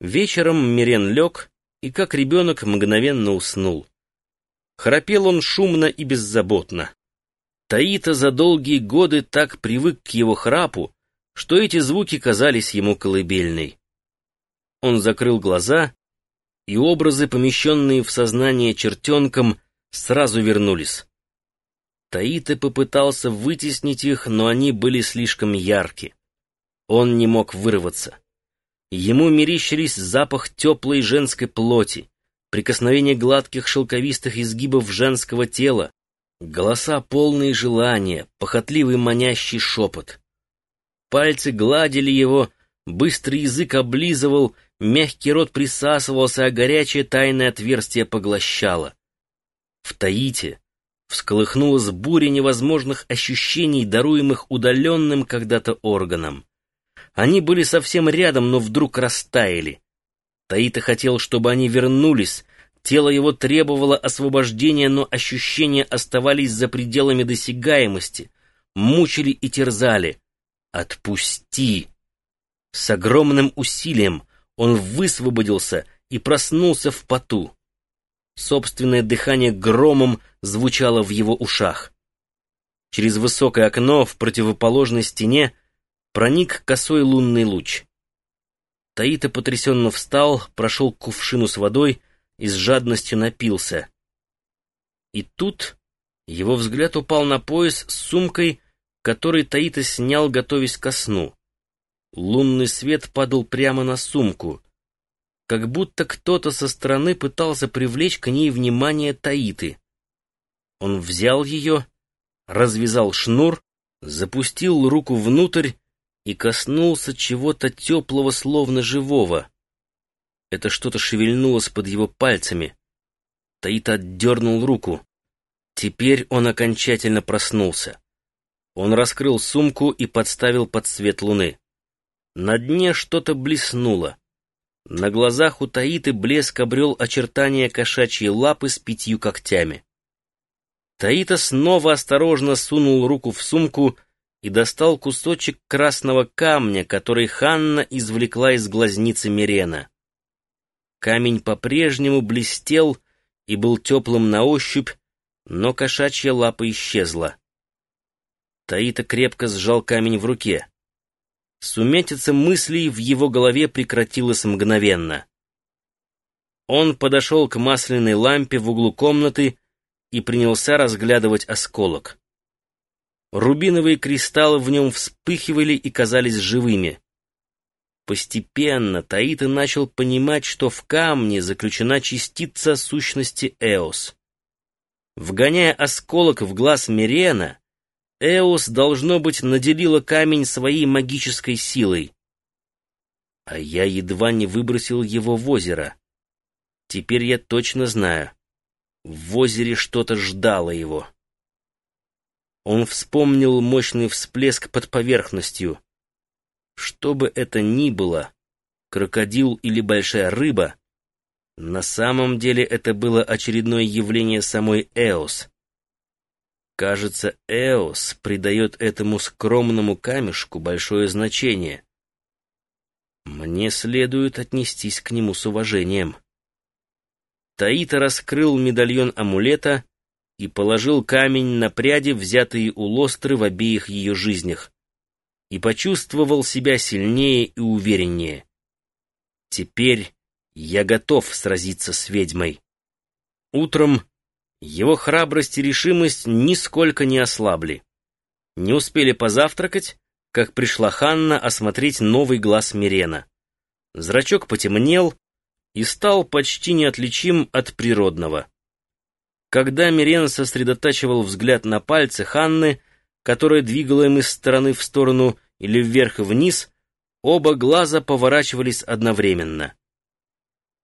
Вечером Мирен лег и, как ребенок, мгновенно уснул. Храпел он шумно и беззаботно. Таита за долгие годы так привык к его храпу, что эти звуки казались ему колыбельной. Он закрыл глаза, и образы, помещенные в сознание чертенком, сразу вернулись. Таита попытался вытеснить их, но они были слишком ярки. Он не мог вырваться. Ему мерещились запах теплой женской плоти, прикосновение гладких шелковистых изгибов женского тела, голоса полные желания, похотливый манящий шепот. Пальцы гладили его, быстрый язык облизывал, мягкий рот присасывался, а горячее тайное отверстие поглощало. В Таите всколыхнулась буря невозможных ощущений, даруемых удаленным когда-то органам. Они были совсем рядом, но вдруг растаяли. Таита хотел, чтобы они вернулись. Тело его требовало освобождения, но ощущения оставались за пределами досягаемости, мучили и терзали. «Отпусти!» С огромным усилием он высвободился и проснулся в поту. Собственное дыхание громом звучало в его ушах. Через высокое окно в противоположной стене проник косой лунный луч. Таита потрясенно встал, прошел к кувшину с водой и с жадностью напился. И тут его взгляд упал на пояс с сумкой, который Таита снял, готовясь ко сну. Лунный свет падал прямо на сумку, как будто кто-то со стороны пытался привлечь к ней внимание Таиты. Он взял ее, развязал шнур, запустил руку внутрь и коснулся чего-то теплого, словно живого. Это что-то шевельнулось под его пальцами. Таита отдернул руку. Теперь он окончательно проснулся. Он раскрыл сумку и подставил под свет луны. На дне что-то блеснуло. На глазах у Таиты блеск обрел очертания кошачьей лапы с пятью когтями. Таита снова осторожно сунул руку в сумку и достал кусочек красного камня, который Ханна извлекла из глазницы Мирена. Камень по-прежнему блестел и был теплым на ощупь, но кошачья лапа исчезла. Таита крепко сжал камень в руке. Сумятица мыслей в его голове прекратилась мгновенно. Он подошел к масляной лампе в углу комнаты и принялся разглядывать осколок. Рубиновые кристаллы в нем вспыхивали и казались живыми. Постепенно Таита начал понимать, что в камне заключена частица сущности Эос. Вгоняя осколок в глаз Мирена, Эос, должно быть, наделила камень своей магической силой. А я едва не выбросил его в озеро. Теперь я точно знаю. В озере что-то ждало его. Он вспомнил мощный всплеск под поверхностью. Что бы это ни было, крокодил или большая рыба, на самом деле это было очередное явление самой Эос. Кажется, Эос придает этому скромному камешку большое значение. Мне следует отнестись к нему с уважением. Таита раскрыл медальон амулета и положил камень на пряди, взятые у Лостры в обеих ее жизнях, и почувствовал себя сильнее и увереннее. Теперь я готов сразиться с ведьмой. Утром его храбрость и решимость нисколько не ослабли. Не успели позавтракать, как пришла Ханна осмотреть новый глаз Мирена. Зрачок потемнел и стал почти неотличим от природного. Когда Мирен сосредотачивал взгляд на пальцы Ханны, которая двигала им из стороны в сторону или вверх и вниз, оба глаза поворачивались одновременно.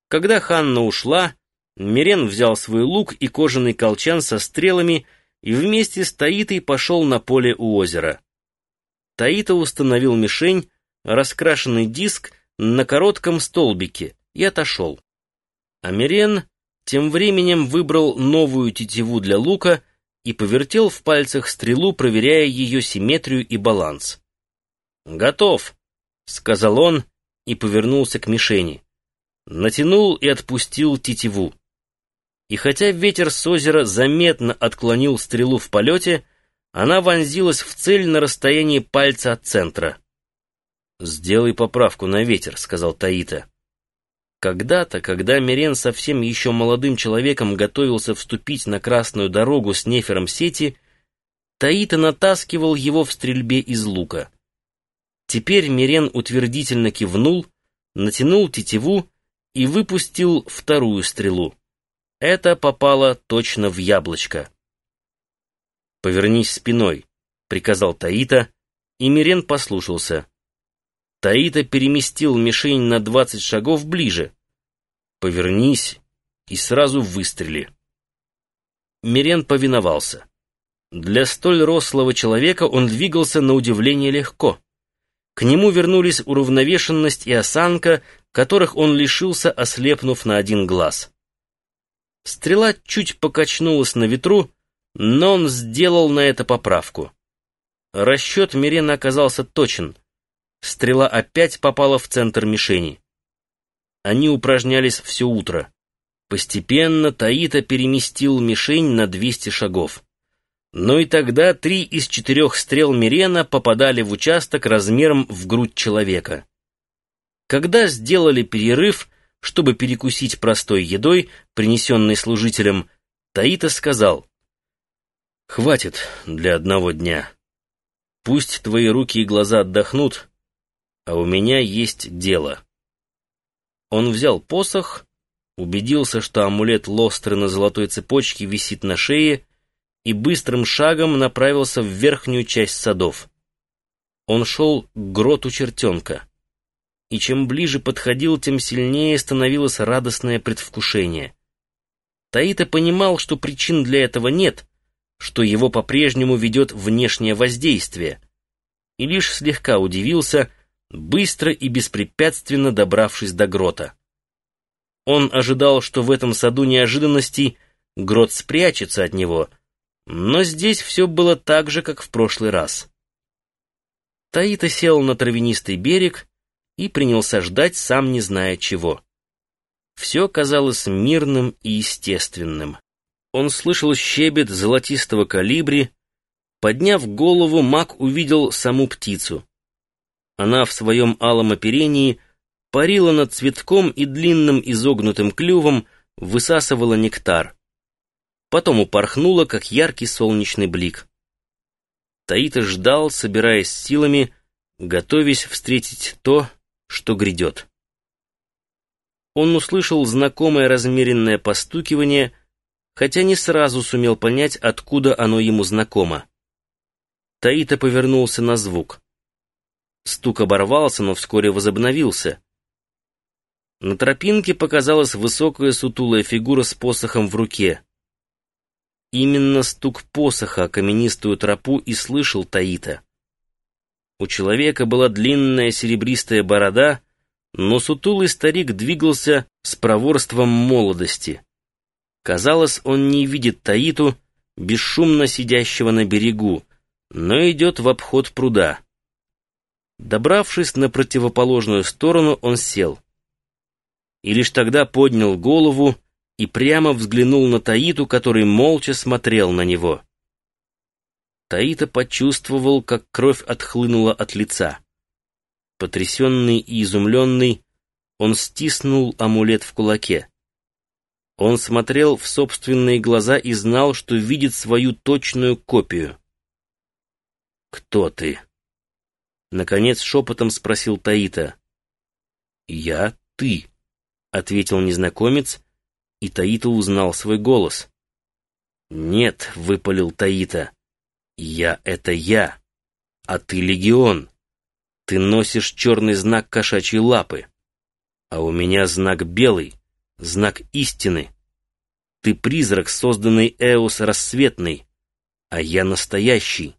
Когда Ханна ушла, Мирен взял свой лук и кожаный колчан со стрелами и вместе с Таитой пошел на поле у озера. Таита установил мишень, раскрашенный диск, на коротком столбике и отошел. А Мирен тем временем выбрал новую тетиву для лука и повертел в пальцах стрелу, проверяя ее симметрию и баланс. «Готов», — сказал он и повернулся к мишени. натянул и отпустил тетиву. И хотя ветер с озера заметно отклонил стрелу в полете, она вонзилась в цель на расстоянии пальца от центра. «Сделай поправку на ветер», — сказал Таита. Когда-то, когда Мирен совсем еще молодым человеком готовился вступить на красную дорогу с нефером сети, Таита натаскивал его в стрельбе из лука. Теперь Мирен утвердительно кивнул, натянул тетиву и выпустил вторую стрелу. Это попало точно в яблочко. «Повернись спиной», — приказал Таита, и Мирен послушался. Таита переместил мишень на двадцать шагов ближе. «Повернись и сразу выстрели». Мирен повиновался. Для столь рослого человека он двигался на удивление легко. К нему вернулись уравновешенность и осанка, которых он лишился, ослепнув на один глаз. Стрела чуть покачнулась на ветру, но он сделал на это поправку. Расчет Мирена оказался точен. Стрела опять попала в центр мишени. Они упражнялись все утро. Постепенно Таита переместил мишень на 200 шагов. Но и тогда три из четырех стрел Мирена попадали в участок размером в грудь человека. Когда сделали перерыв, чтобы перекусить простой едой, принесенной служителем, Таита сказал, «Хватит для одного дня. Пусть твои руки и глаза отдохнут, а у меня есть дело». Он взял посох, убедился, что амулет Лостры на золотой цепочке висит на шее, и быстрым шагом направился в верхнюю часть садов. Он шел к гроту чертенка. И чем ближе подходил, тем сильнее становилось радостное предвкушение. Таита понимал, что причин для этого нет, что его по-прежнему ведет внешнее воздействие, и лишь слегка удивился, быстро и беспрепятственно добравшись до грота. Он ожидал, что в этом саду неожиданностей грот спрячется от него — но здесь все было так же, как в прошлый раз. Таита сел на травянистый берег и принялся ждать, сам не зная чего. Все казалось мирным и естественным. Он слышал щебет золотистого калибри. Подняв голову, маг увидел саму птицу. Она в своем алом оперении парила над цветком и длинным изогнутым клювом высасывала нектар потом упорхнула, как яркий солнечный блик. Таита ждал, собираясь силами, готовясь встретить то, что грядет. Он услышал знакомое размеренное постукивание, хотя не сразу сумел понять, откуда оно ему знакомо. Таита повернулся на звук. Стук оборвался, но вскоре возобновился. На тропинке показалась высокая сутулая фигура с посохом в руке. Именно стук посоха о каменистую тропу и слышал Таита. У человека была длинная серебристая борода, но сутулый старик двигался с проворством молодости. Казалось, он не видит Таиту, бесшумно сидящего на берегу, но идет в обход пруда. Добравшись на противоположную сторону, он сел. И лишь тогда поднял голову и прямо взглянул на Таиту, который молча смотрел на него. Таита почувствовал, как кровь отхлынула от лица. Потрясенный и изумленный, он стиснул амулет в кулаке. Он смотрел в собственные глаза и знал, что видит свою точную копию. «Кто ты?» Наконец шепотом спросил Таита. «Я ты», — ответил незнакомец, и Таита узнал свой голос. «Нет», — выпалил Таита, — «я — это я, а ты легион. Ты носишь черный знак кошачьей лапы, а у меня знак белый, знак истины. Ты призрак, созданный Эос рассветный, а я настоящий.